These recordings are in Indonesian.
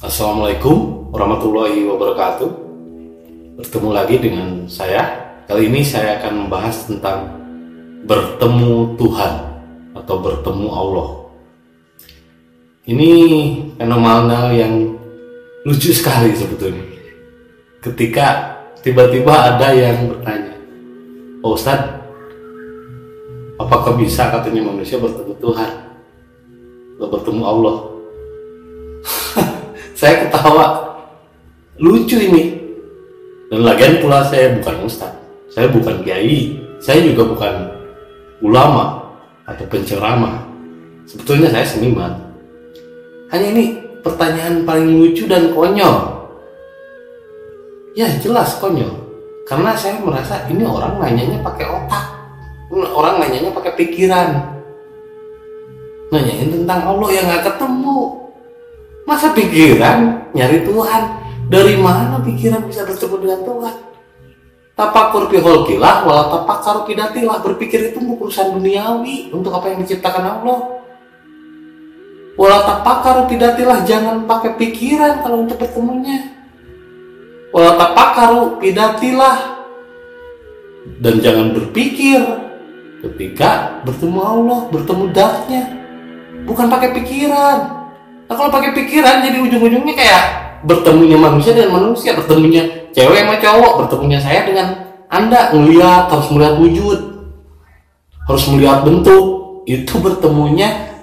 Assalamualaikum warahmatullahi wabarakatuh. Bertemu lagi dengan saya. Kali ini saya akan membahas tentang bertemu Tuhan atau bertemu Allah. Ini fenomenal yang lucu sekali sebetulnya. Ketika tiba-tiba ada yang bertanya, oh, Ustadz, apakah bisa katanya manusia bertemu Tuhan atau bertemu Allah? saya ketawa. Lucu ini. Dan lagian pula saya bukan ustaz saya bukan kiai. Saya juga bukan ulama atau penceramah sebetulnya saya seniman. Hanya ini pertanyaan paling lucu dan konyol. Ya jelas konyol. Karena saya merasa ini orang nanyanya pakai otak. Orang nanyanya pakai pikiran. Nanyain tentang Allah yang nggak ketemu Masa pikiran nyari Tuhan? Dari mana pikiran bisa bertemu dengan Tuhan? Tapakur kilah, wala tapakar pidatilah. Berpikir itu urusan duniawi, untuk apa yang diciptakan Allah. Wala tapakar pidatilah, jangan pakai pikiran kalau untuk bertemunya. Wala tapakar pidatilah. Dan jangan berpikir ketika bertemu Allah, bertemu datnya. Bukan pakai pikiran. Nah kalau pakai pikiran jadi ujung-ujungnya kayak bertemunya manusia dengan manusia, bertemunya cewek sama cowok, bertemunya saya dengan anda melihat harus melihat wujud, harus melihat bentuk, itu bertemunya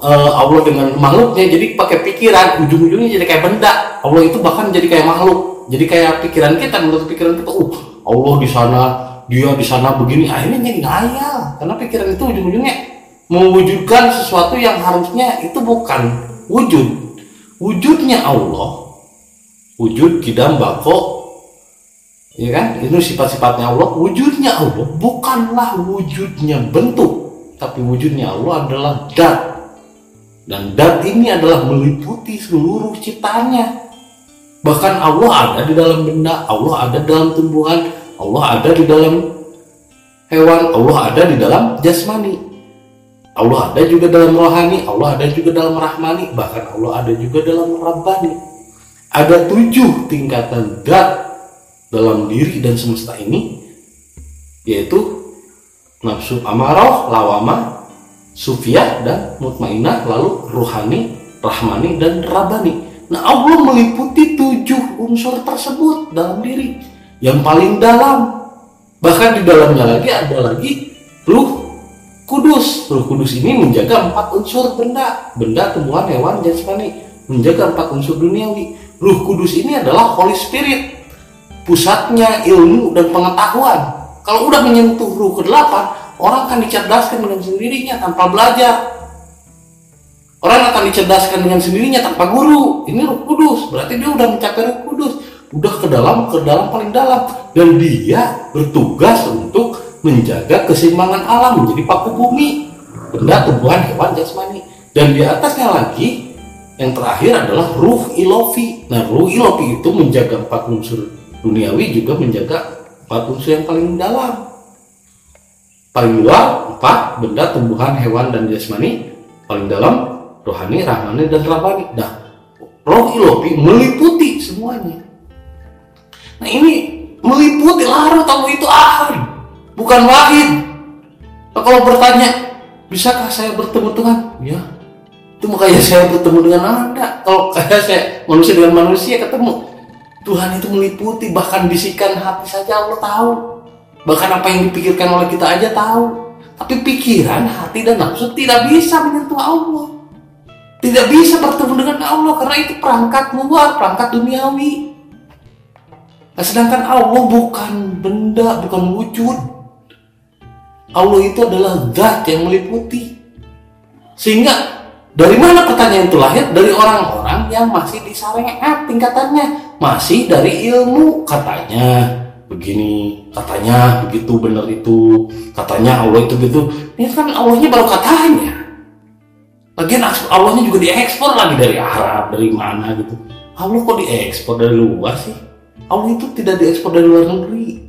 uh, Allah dengan makhluknya. Jadi pakai pikiran, ujung-ujungnya jadi kayak benda. Allah itu bahkan jadi kayak makhluk. Jadi kayak pikiran kita menurut pikiran kita, uh Allah di sana, dia di sana begini, akhirnya jadi ngayal karena pikiran itu ujung-ujungnya mewujudkan sesuatu yang harusnya itu bukan wujud. Wujudnya Allah. Wujud kidam bako. Ya kan? Itu sifat-sifatnya Allah. Wujudnya Allah bukanlah wujudnya bentuk tapi wujudnya Allah adalah dat. Dan dat ini adalah meliputi seluruh ciptaannya. Bahkan Allah ada di dalam benda Allah ada dalam tumbuhan Allah ada di dalam hewan Allah ada di dalam jasmani Allah ada juga dalam rohani, Allah ada juga dalam rahmani, bahkan Allah ada juga dalam rabbani. Ada tujuh tingkatan dat dalam diri dan semesta ini, yaitu nafsu amarah, lawama, sufiyah, dan mutmainah, lalu ruhani, rahmani, dan rabbani. Nah Allah meliputi tujuh unsur tersebut dalam diri yang paling dalam. Bahkan di dalamnya lagi ada lagi ruh, Kudus, Roh Kudus ini menjaga empat unsur benda, benda, tumbuhan, hewan, jasmani, menjaga empat unsur duniawi. Roh Kudus ini adalah Holy Spirit, pusatnya ilmu dan pengetahuan. Kalau udah menyentuh ruh ke-8, orang akan dicerdaskan dengan sendirinya tanpa belajar. Orang akan dicerdaskan dengan sendirinya tanpa guru. Ini Roh Kudus, berarti dia udah mencapai Roh Kudus, udah ke dalam, ke dalam paling dalam, dan dia bertugas untuk menjaga keseimbangan alam menjadi paku bumi. Benda tumbuhan hewan jasmani. Dan di atasnya lagi yang terakhir adalah ruh ilofi. Nah ruh ilofi itu menjaga empat unsur duniawi juga menjaga empat unsur yang paling dalam paling luar empat benda tumbuhan hewan dan jasmani. Paling dalam rohani rahmani dan rabani nah roh ilofi meliputi semuanya. Nah ini meliputi larut tahu itu ahli bukan wahid. Nah, kalau bertanya, bisakah saya bertemu Tuhan? Ya, itu makanya saya bertemu dengan Anda. Kalau kayak saya manusia dengan manusia ketemu, Tuhan itu meliputi bahkan bisikan hati saja Allah tahu. Bahkan apa yang dipikirkan oleh kita aja tahu. Tapi pikiran, hati dan nafsu tidak bisa menyentuh Allah. Tidak bisa bertemu dengan Allah karena itu perangkat luar, perangkat duniawi. Nah, sedangkan Allah bukan benda, bukan wujud. Allah itu adalah zat yang meliputi. Sehingga dari mana pertanyaan itu lahir? Dari orang-orang yang masih di sarengat tingkatannya. Masih dari ilmu katanya begini, katanya begitu benar itu, katanya Allah itu gitu. Ini kan Allahnya baru katanya. Lagian Allahnya juga diekspor lagi dari Arab, dari mana gitu. Allah kok diekspor dari luar sih? Allah itu tidak diekspor dari luar negeri.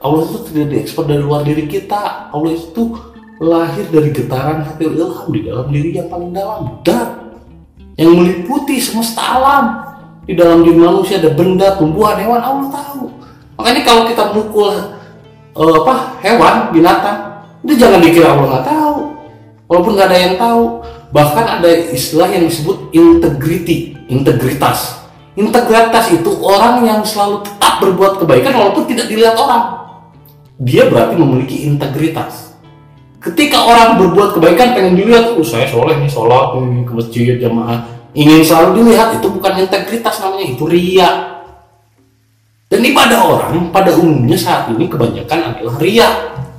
Allah itu tidak diekspor dari luar diri kita. Allah itu lahir dari getaran hati ilham di dalam diri yang paling dalam dan yang meliputi semesta alam. Di dalam diri manusia ada benda, tumbuhan, hewan, Allah tahu. Makanya kalau kita mukul uh, apa hewan, binatang, itu jangan dikira Allah nggak tahu. Walaupun nggak ada yang tahu. Bahkan ada istilah yang disebut integrity, integritas. Integritas itu orang yang selalu tetap berbuat kebaikan walaupun tidak dilihat orang. Dia berarti memiliki integritas. Ketika orang berbuat kebaikan pengen dilihat, oh saya soleh nih, sholat nih, ke masjid jamaah, ingin selalu dilihat itu bukan integritas namanya itu ria. Dan ibadah orang pada umumnya saat ini kebanyakan adalah ria.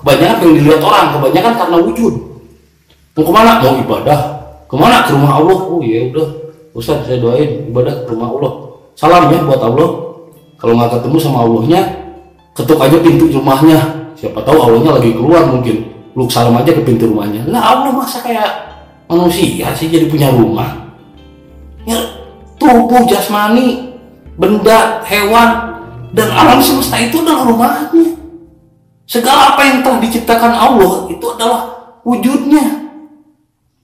Kebanyakan yang dilihat orang kebanyakan karena wujud. Mau ke mana? Mau ibadah. Ke mana? Ke rumah Allah. Oh ya udah. Ustaz saya doain ibadah ke rumah Allah. Salam ya buat Allah. Kalau nggak ketemu sama Allahnya ketuk aja pintu rumahnya. Siapa tahu Allahnya lagi keluar mungkin. Lu salam aja ke pintu rumahnya. Lah Allah masa kayak manusia sih jadi punya rumah? Ya tubuh jasmani benda hewan dan alam semesta itu adalah rumahnya. Segala apa yang telah diciptakan Allah itu adalah wujudnya.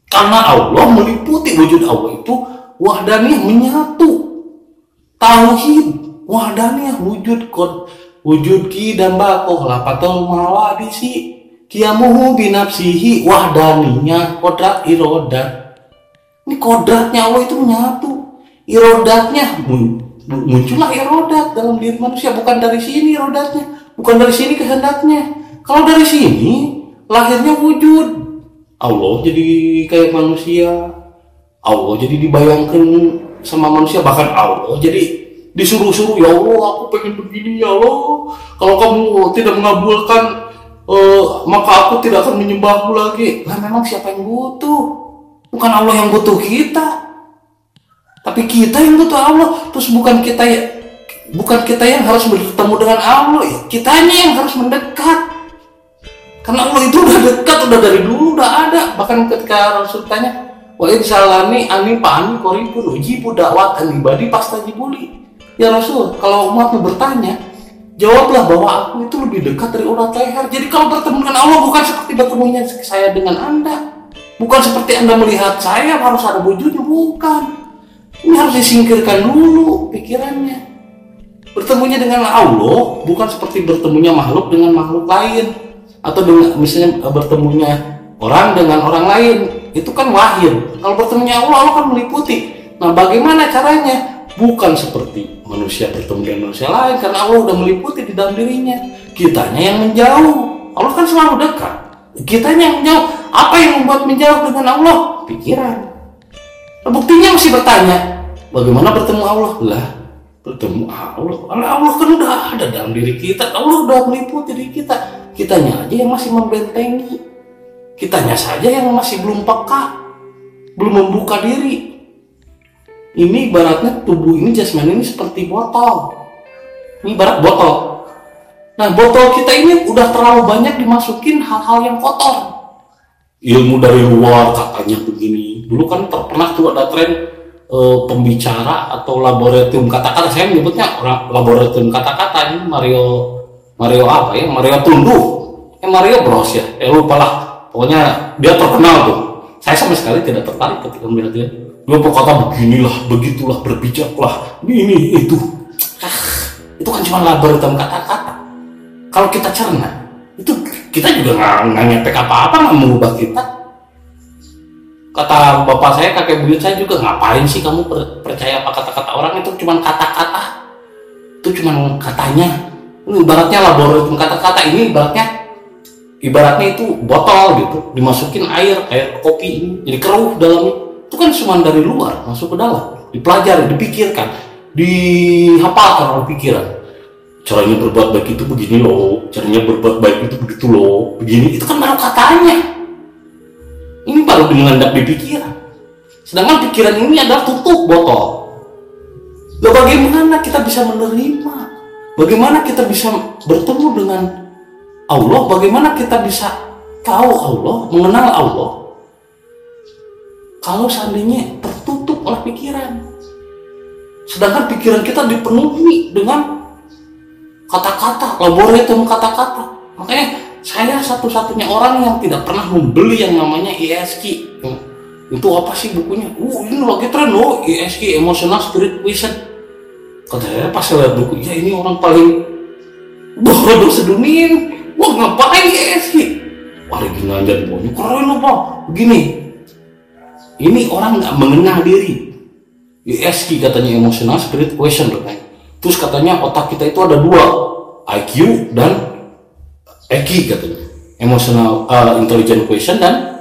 Karena Allah meliputi wujud Allah itu wahdaniyah menyatu. Tauhid wahdaniyah wujud wujud ki dan bakoh lapatul mawadisi kiamuhu binafsihi wahdaniyah kodrat irodat ini kodratnya Allah itu menyatu. Irodatnya muncullah irodat dalam diri manusia bukan dari sini irodatnya, bukan dari sini kehendaknya. Kalau dari sini lahirnya wujud. Allah jadi kayak manusia. Allah jadi dibayangkan sama manusia bahkan Allah jadi disuruh-suruh ya Allah aku pengen begini ya Allah kalau kamu tidak mengabulkan uh, maka aku tidak akan menyembahmu lagi lah memang siapa yang butuh Bukan Allah yang butuh kita. Tapi kita yang butuh Allah. Terus bukan kita ya bukan kita yang harus bertemu dengan Allah ya. Kitanya yang harus mendekat. Karena Allah itu udah dekat, udah dari dulu udah ada. Bahkan ketika Rasul tanya, wa salami ani pani koribun ujibu dakwat anibadi pasta jibuli. Ya Rasul, kalau umatmu bertanya, jawablah bahwa aku itu lebih dekat dari urat leher. Jadi kalau bertemu dengan Allah bukan seperti bertemunya saya dengan Anda. Bukan seperti Anda melihat saya harus ada wujudnya, bukan. Ini harus disingkirkan dulu pikirannya. Bertemunya dengan Allah bukan seperti bertemunya makhluk dengan makhluk lain atau dengan misalnya eh, bertemunya orang dengan orang lain itu kan wahid. Kalau bertemunya Allah Allah kan meliputi. Nah, bagaimana caranya? Bukan seperti manusia bertemu dengan manusia lain karena Allah udah meliputi di dalam dirinya. Kitanya yang menjauh. Allah kan selalu dekat. Kitanya yang menjauh. Apa yang membuat menjauh dengan Allah? Pikiran. Nah, buktinya mesti bertanya, bagaimana bertemu Allah? Lah, bertemu Allah. Allah, Allah kan udah ada dalam diri kita. Allah udah meliputi diri kita. Kitanya aja yang masih membentengi. Kitanya saja yang masih belum peka. Belum membuka diri. Ini ibaratnya tubuh ini jasmani ini seperti botol. Ini ibarat botol. Nah, botol kita ini udah terlalu banyak dimasukin hal-hal yang kotor. Ilmu dari luar katanya begini. Dulu kan pernah tuh ada tren e, pembicara atau laboratorium kata-kata. Saya menyebutnya laboratorium kata-kata ini Mario Mario apa ya? Mario Tunduh eh Mario Bros ya? Eh lupa lah. Pokoknya dia terkenal tuh saya sama sekali tidak tertarik ketika melihat dia. Dia berkata beginilah begitulah berbijaklah. Ini itu. Ah, itu kan cuma laboratorium kata-kata. Kalau kita cerna itu kita juga nggak ngepek apa-apa nggak mengubah kita. Kata bapak saya kakek buyut saya juga ngapain sih kamu percaya apa kata-kata orang? Itu cuma kata-kata. Itu cuma katanya. Ini ibaratnya laboratorium kata-kata. Ini ibaratnya ibaratnya itu botol gitu dimasukin air air kopi ini jadi keruh dalamnya itu kan cuma dari luar masuk ke dalam. Dipelajari dipikirkan dihafalkan oleh pikiran. Caranya berbuat baik itu begini loh caranya berbuat baik itu begitu loh begini. Itu kan baru katanya. Ini baru mengendap di pikiran. Sedangkan pikiran ini adalah tutup botol. Lalu bagaimana kita bisa menerima? Bagaimana kita bisa bertemu dengan Allah bagaimana kita bisa tahu Allah mengenal Allah? Kalau seandainya tertutup oleh pikiran. Sedangkan pikiran kita dipenuhi dengan kata-kata laboratorium kata-kata. Makanya saya satu-satunya orang yang tidak pernah membeli yang namanya ISQ itu apa sih bukunya? Uh ini lagi tren loh ESG emotional spirit quotient kata saya pas saya lihat buku ya ini orang paling bodoh sedunia wah ngapain ESG wah original jadi bodoh keren apa begini. Ini orang nggak mengenal diri. ESG katanya emotional spirit quotient katanya terus katanya otak kita itu ada dua IQ dan EQ katanya. Emotional uh, intelligent quotient dan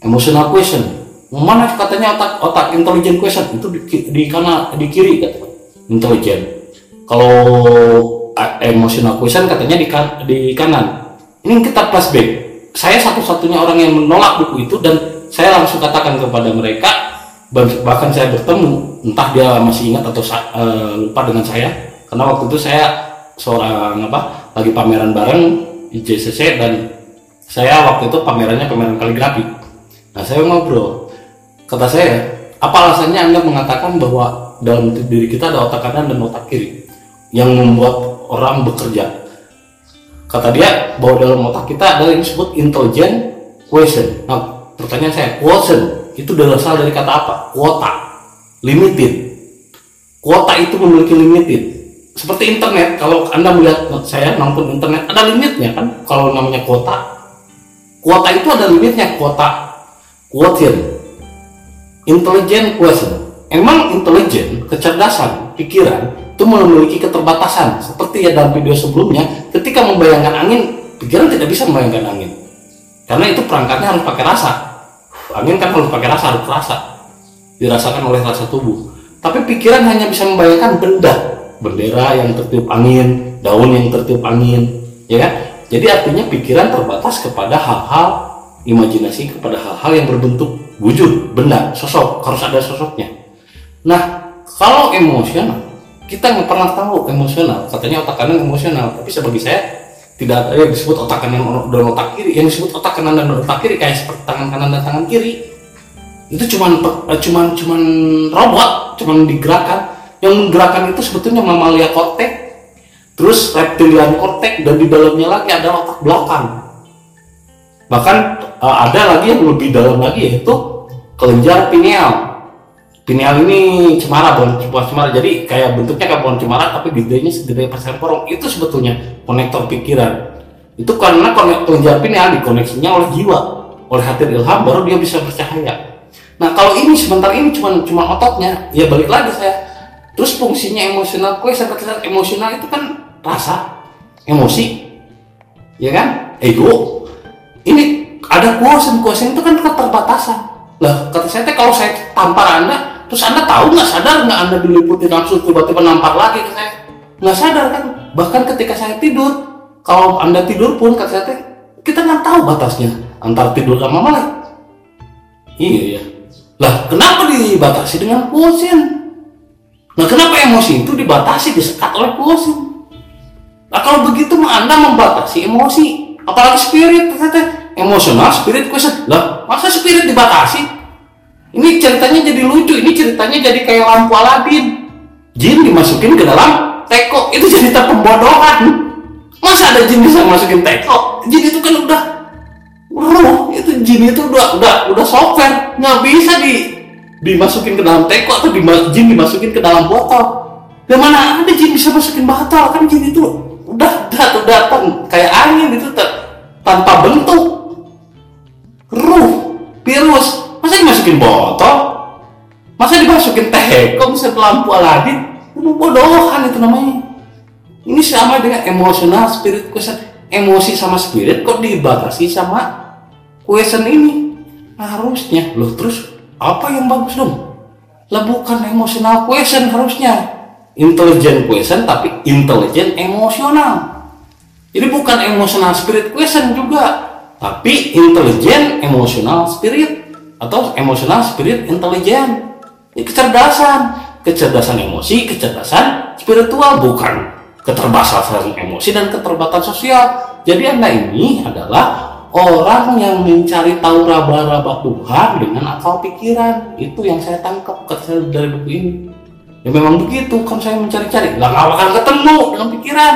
emotional quotient mana katanya otak otak intelligent quotient itu di, di kanan di kiri katanya. Intelligent. Kalau emotional quotient katanya di, kan, di kanan. Ini kita flashback saya satu-satunya orang yang menolak buku itu dan saya langsung katakan kepada mereka bahkan saya bertemu entah dia masih ingat atau uh, lupa dengan saya. Karena waktu itu saya seorang apa lagi pameran bareng di JCC dan saya waktu itu pamerannya pameran kaligrafi. Nah saya ngobrol. Kata saya apa alasannya anda mengatakan bahwa dalam diri kita ada otak kanan dan otak kiri yang membuat orang bekerja. Kata dia bahwa dalam otak kita ada yang disebut intelligent question nah pertanyaan saya quotient itu berasal dari kata apa? Kuota. Limited. Kuota itu memiliki limited. Seperti internet kalau anda melihat saya nonton internet ada limitnya kan? Kalau namanya kuota. Kuota itu ada limitnya kuota. Quotient. Intelligent question emang intelijen kecerdasan pikiran itu memiliki keterbatasan. Seperti ya dalam video sebelumnya ketika membayangkan angin pikiran tidak bisa membayangkan angin. Karena itu perangkatnya harus pakai rasa. Angin kan harus pakai rasa harus rasa dirasakan oleh rasa tubuh. Tapi pikiran hanya bisa membayangkan benda. Bendera yang tertiup angin daun yang tertiup angin ya kan? Jadi artinya pikiran terbatas kepada hal-hal imajinasi kepada hal-hal yang berbentuk wujud benda sosok. Harus ada sosoknya. Nah kalau emosional kita nggak pernah tahu emosional. Katanya otak kanan emosional. Tapi sebagai saya tidak ada yang disebut otak kanan dan otak kiri. Yang disebut otak kanan dan otak kiri kayak seperti tangan kanan dan tangan kiri. Itu cuman eh, cuman cuman robot cuman digerakkan. Yang menggerakkan itu sebetulnya mamalia kortek terus reptilian kortek dan di dalamnya lagi ada otak belakang. Bahkan eh, ada lagi yang lebih dalam lagi yaitu kelenjar pineal pineal ini cemara bukan sebuah cemara. Jadi kayak bentuknya kayak pohon cemara tapi gedenya segede pasir porong. Itu sebetulnya konektor pikiran. Itu karena kelenjar pineal dikoneksinya oleh jiwa oleh hati ilham baru dia bisa bercahaya. Nah kalau ini sebentar ini cuma cuma ototnya ya balik lagi saya. Terus fungsinya emosional kue saya emosional itu kan rasa emosi ya kan? Ego. Ini ada kuasa kuasa itu kan keterbatasan. Lah kata saya kalau saya tampar anda terus anda tahu nggak sadar nggak anda diliputi nafsu tiba-tiba nampar lagi ke saya? Nggak sadar kan? Bahkan ketika saya tidur kalau anda tidur pun kata saya kita nggak tahu batasnya. Antara tidur sama melek iya ya lah kenapa dibatasi dengan quotient nah kenapa emosi itu dibatasi disekat oleh quotient nah kalau begitu anda membatasi emosi. Apalagi spirit kata emosional spirit quotient lah masa spirit dibatasi ini ceritanya jadi lucu ini ceritanya jadi kayak lampu Aladin. Jin dimasukin ke dalam teko itu cerita pembodohan. Masa ada jin bisa masukin teko jin itu kan udah roh itu jin itu udah udah udah software. Nggak bisa di dimasukin ke dalam teko atau di, jin dimasukin ke dalam botol. Dan mana ada jin bisa masukin botol? Kan jin itu udah datang datang kayak angin itu tanpa bentuk. Ruh dimasukin botol masa dimasukin teh? Kok bisa lampu aladin? Bodohan itu namanya. Ini sama dengan emosional spirit question. Emosi sama spirit kok dibatasi sama question ini? Harusnya. Loh terus apa yang bagus dong? Lah bukan emosional question harusnya. Intelligent question tapi intelligent emosional. Jadi bukan emosional spirit question juga tapi intelligent emosional spirit atau emosional spirit intelijen. Ini kecerdasan. Kecerdasan emosi kecerdasan spiritual bukan keterbatasan emosi dan keterbatasan sosial. Jadi anda ini adalah orang yang mencari tahu raba-raba Tuhan dengan akal pikiran. Itu yang saya tangkap saya dari buku ini. Ya memang begitu kan saya mencari-cari. Lah nggak akan ketemu dengan pikiran.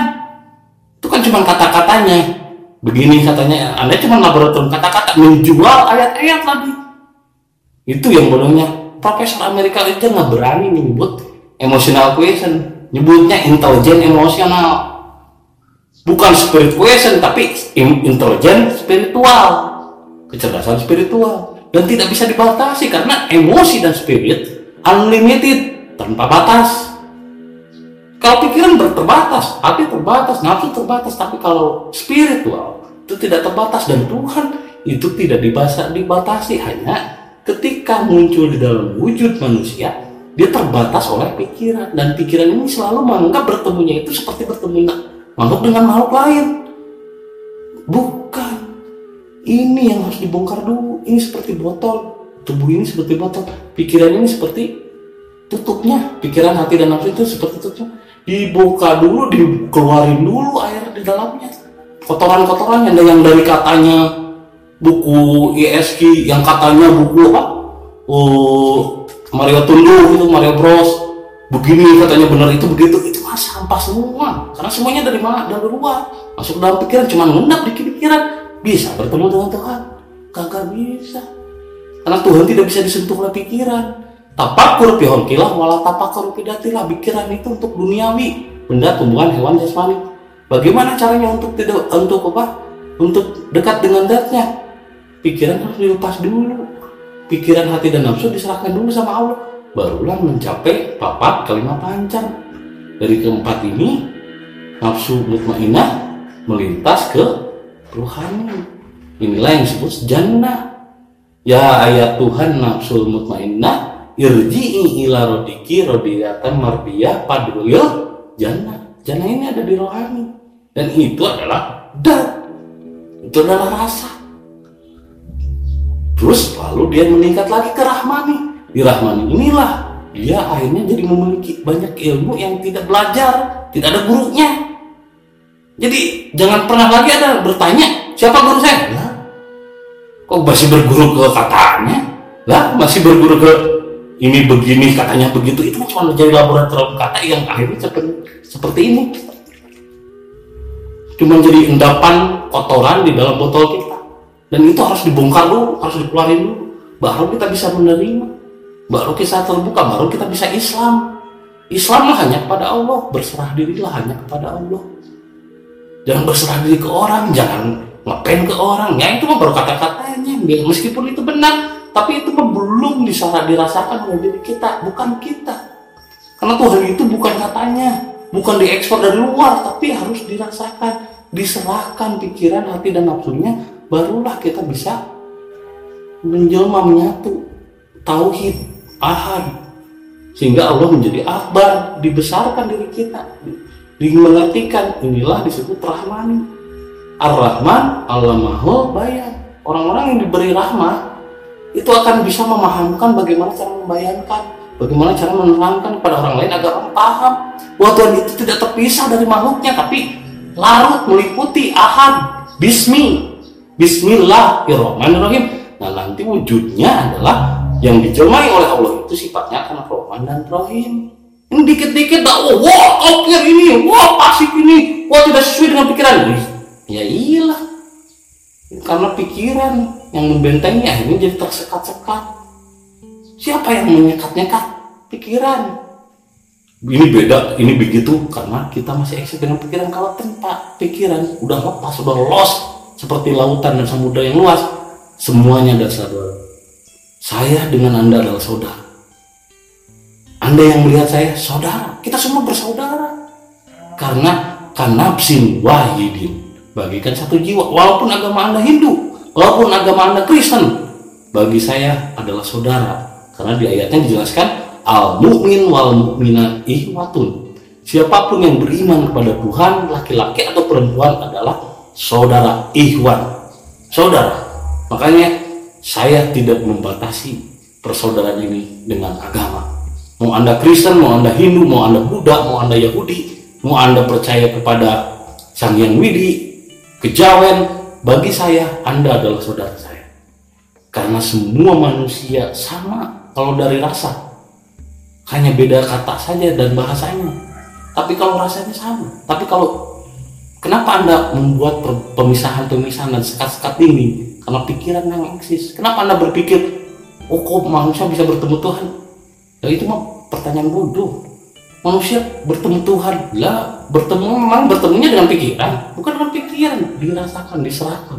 Itu kan cuma kata-katanya. Begini katanya anda cuma laboratorium kata-kata. Menjual ayat-ayat lagi itu yang bodohnya. Profesor Amerika aja nggak berani nyebut emotional question. Nyebutnya intelijen emosional bukan spirit question tapi intelijen spiritual. Kecerdasan spiritual. Dan tidak bisa dibatasi karena emosi dan spirit unlimited tanpa batas. Kalau pikiran terbatas hati terbatas nafsu terbatas tapi kalau spiritual itu tidak terbatas dan Tuhan itu tidak dibatasi. Hanya ketika muncul di dalam wujud manusia dia terbatas oleh pikiran. Dan pikiran ini selalu menganggap bertemunya itu seperti bertemu makhluk dengan makhluk lain. Bukan. Ini yang harus dibongkar dulu. Ini seperti botol. Tubuh ini seperti botol. Pikiran ini seperti tutupnya. Pikiran hati dan nafsu itu seperti tutupnya. Dibuka dulu dikeluarin dulu air di dalamnya. Kotoran-kotoran yang dari katanya buku ISK yang katanya buku apa? Oh Mario Tundu itu Mario Bros. Begini katanya benar itu begitu. Itu mah sampah semua. Karena semuanya dari mana? Dari luar. Masuk dalam pikiran cuma ngendap di pikiran. Bisa bertemu dengan Tuhan? Kagak bisa. Karena Tuhan tidak bisa disentuh oleh pikiran. Tapakur pihon kilah wala tapakur pidatilah. Pikiran itu untuk duniawi. Benda tumbuhan hewan jasmani. Bagaimana caranya untuk tidak untuk apa? Untuk dekat dengan datnya pikiran harus dilepas dulu. Pikiran hati dan nafsu diserahkan dulu sama Allah. Barulah mencapai papat kelima pancar dari keempat ini nafsu mutmainah melintas ke rohani. Inilah yang disebut jannah. Ya ayat Tuhan nafsu mutmainah irji'i ila rodiki rodiyatan marbiyah padruyul jannah. Jannah ini ada di rohani. Dan itu adalah dat itu adalah rasa Terus lalu dia meningkat lagi ke Rahmani. Di Rahmani inilah dia akhirnya jadi memiliki banyak ilmu yang tidak belajar, tidak ada gurunya. Jadi jangan pernah lagi ada bertanya siapa guru saya. Lah, kok masih berguru ke katanya? Lah, masih berguru ke ini begini katanya begitu itu cuma menjadi laboratorium kata yang akhirnya seperti, seperti ini cuma jadi endapan kotoran di dalam botol kita dan itu harus dibongkar dulu harus dikeluarin dulu. Baru kita bisa menerima. Baru kita terbuka baru kita bisa Islam. Islam hanya kepada Allah. Berserah dirilah hanya kepada Allah. Jangan berserah diri ke orang jangan ngapain ke orang. Ya itu baru kata-katanya meskipun itu benar tapi itu belum bisa dirasakan oleh diri kita bukan kita. Karena Tuhan itu bukan katanya bukan diekspor dari luar tapi harus dirasakan diserahkan pikiran hati dan nafsunya barulah kita bisa menjelma menyatu tauhid ahad. Sehingga Allah menjadi akbar dibesarkan diri kita dimengertikan. Inilah disebut rahmani. Ar-rahman mahul bayan. Orang-orang yang diberi rahmat itu akan bisa memahamkan bagaimana cara membayangkan bagaimana cara menerangkan kepada orang lain agar orang paham bahwa Tuhan itu tidak terpisah dari makhluknya tapi larut meliputi ahad bismi Bismillahirrahmanirrahim. Nah nanti wujudnya adalah yang dijelmai oleh Allah itu sifatnya akan Rahman dan Rahim. Ini dikit-dikit dah, oh, wah oke ini, wah pasif ini, wah tidak sesuai dengan pikiran. Ya iyalah. Karena pikiran yang membentengnya ini jadi tersekat-sekat. Siapa yang menyekat-nyekat pikiran? Ini beda, ini begitu karena kita masih eksis dengan pikiran. Kalau tempat pikiran udah lepas, udah lost, seperti lautan dan samudra yang luas, semuanya adalah saudara. Saya dengan Anda adalah saudara. Anda yang melihat saya saudara, kita semua bersaudara. Karena kanapsin wahidin, bagikan satu jiwa. Walaupun agama Anda Hindu, walaupun agama Anda Kristen, bagi saya adalah saudara. Karena di ayatnya dijelaskan al mukmin wal mukminat ihwatun. Siapa pun yang beriman kepada Tuhan, laki-laki atau perempuan adalah saudara ikhwan saudara makanya saya tidak membatasi persaudaraan ini dengan agama. Mau anda Kristen mau anda Hindu mau anda Buddha mau anda Yahudi mau anda percaya kepada Sang Yang Widi kejawen bagi saya anda adalah saudara saya. Karena semua manusia sama kalau dari rasa. Hanya beda kata saja dan bahasanya. Tapi kalau rasanya sama. Tapi kalau Kenapa Anda membuat pemisahan-pemisahan dan sekat-sekat ini? Karena pikiran yang eksis. Kenapa Anda berpikir oh kok manusia bisa bertemu Tuhan? Ya itu mah pertanyaan bodoh. Manusia bertemu Tuhan. Lah bertemu memang bertemunya dengan pikiran bukan dengan pikiran. Dirasakan diserahkan.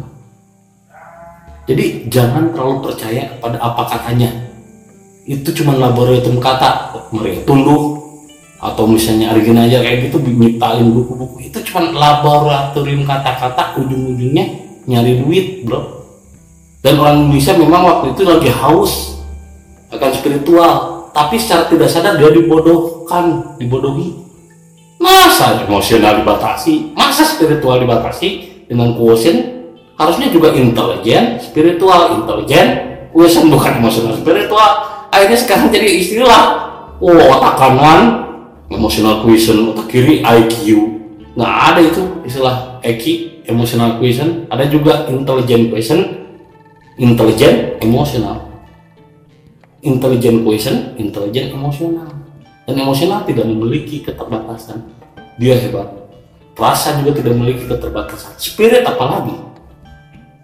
Jadi jangan terlalu percaya kepada apa katanya. Itu cuma laboratorium kata. Mereka tunduk atau misalnya Argina aja kayak gitu nyiptain buku-buku. Itu cuma laboratorium kata-kata ujung-ujungnya nyari duit bro. Dan orang Indonesia memang waktu itu lagi haus akan spiritual. Tapi secara tidak sadar dia dibodohkan dibodohi. Masa emosional dibatasi? Masa spiritual dibatasi dengan quotient? Harusnya juga intelijen spiritual intelijen. Quotient bukan emosional spiritual. Akhirnya sekarang jadi istilah oh otak kanan emosional quotient otak kiri IQ nggak ada itu istilah EQ emotional quotient ada juga intelligent quotient intelijen emosional intelligent quotient intelijen emosional dan emosional tidak memiliki keterbatasan. Dia hebat. Rasa juga tidak memiliki keterbatasan. Spirit apalagi?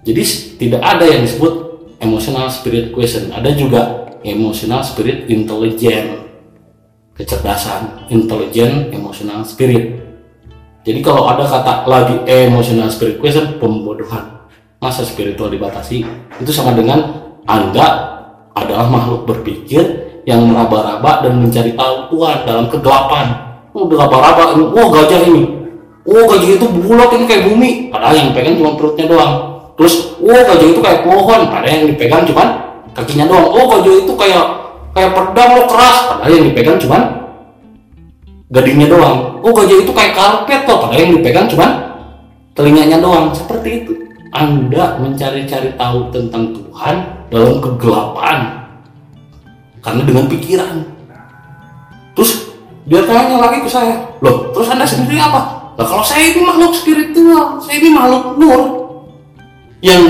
Jadi tidak ada yang disebut emotional spirit quotient ada juga emotional spirit intelligent kecerdasan intelligent emotional spirit. Jadi kalau ada kata lagi emotional spirit quotient pembodohan. Masa spiritual dibatasi? Itu sama dengan anda adalah makhluk berpikir yang meraba-raba dan mencari tahu Tuhan dalam kegelapan. Oh, raba-raba ini, oh gajah ini, oh gajah itu bulat ini kayak bumi, padahal yang pegang cuma perutnya doang. Terus, oh gajah itu kayak pohon, padahal yang dipegang cuma kakinya doang. Oh gajah itu kayak kayak pedang lo keras, padahal yang dipegang cuma gadingnya doang. Oh gajah itu kayak karpet loh, padahal yang dipegang cuma telinganya doang. Seperti itu. Anda mencari-cari tahu tentang Tuhan dalam kegelapan. Karena dengan pikiran. Terus dia tanya lagi ke saya. Loh terus anda sendiri apa? Nah kalau saya ini makhluk spiritual. Saya ini makhluk nur. Yang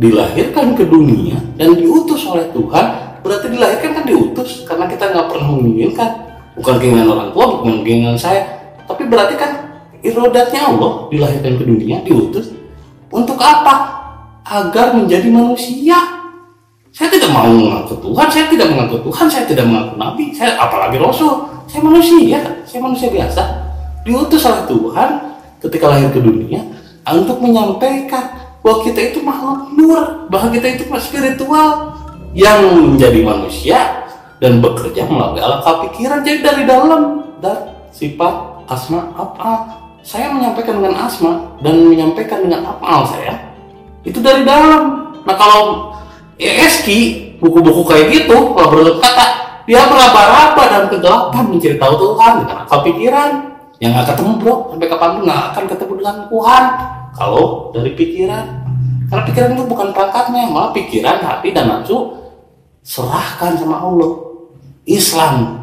dilahirkan ke dunia dan diutus oleh Tuhan berarti dilahirkan kan diutus karena kita nggak pernah menginginkan. Bukan keinginan orang tua bukan keinginan saya. Tapi berarti kan irodatnya Allah dilahirkan ke dunia diutus. Untuk apa? Agar menjadi manusia. Saya tidak mau mengaku Tuhan, saya tidak mengaku Tuhan, saya tidak mengaku Nabi, saya apalagi Rasul. Saya manusia, saya manusia biasa. Diutus oleh Tuhan ketika lahir ke dunia untuk menyampaikan bahwa kita itu makhluk nur, bahwa kita itu spiritual yang menjadi manusia dan bekerja melalui alat pikiran. Jadi dari dalam dan sifat asma apa saya menyampaikan dengan asma dan menyampaikan dengan apa saya itu dari dalam. Nah kalau ya eski buku-buku kayak gitu kalau berlebih kata dia meraba-raba dan kegelapan mencari tahu Tuhan dengan akal pikiran. Yang nggak ketemu bro. Sampai kapan nggak akan ketemu dengan Tuhan. Kalau dari pikiran. Karena pikiran itu bukan perangkatnya malah pikiran hati dan nafsu serahkan sama Allah. Islam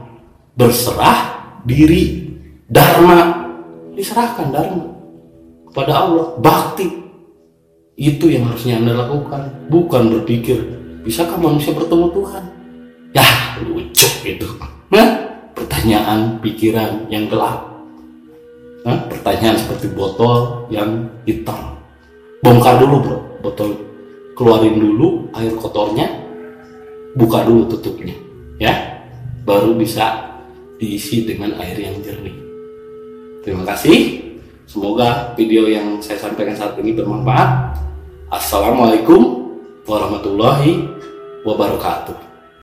berserah diri Dharma. Diserahkan Dharma kepada Allah. Bakti. Itu yang harusnya Anda lakukan, bukan berpikir, bisakah manusia bertemu Tuhan? Ya, lucu itu. Nah, pertanyaan pikiran yang gelap. Nah, pertanyaan seperti botol yang hitam. Bongkar dulu bro, botol. Keluarin dulu air kotornya, buka dulu tutupnya, ya, baru bisa diisi dengan air yang jernih. Terima kasih. Semoga video yang saya sampaikan saat ini bermanfaat. Assalamualaikum warahmatullahi wabarakatuh.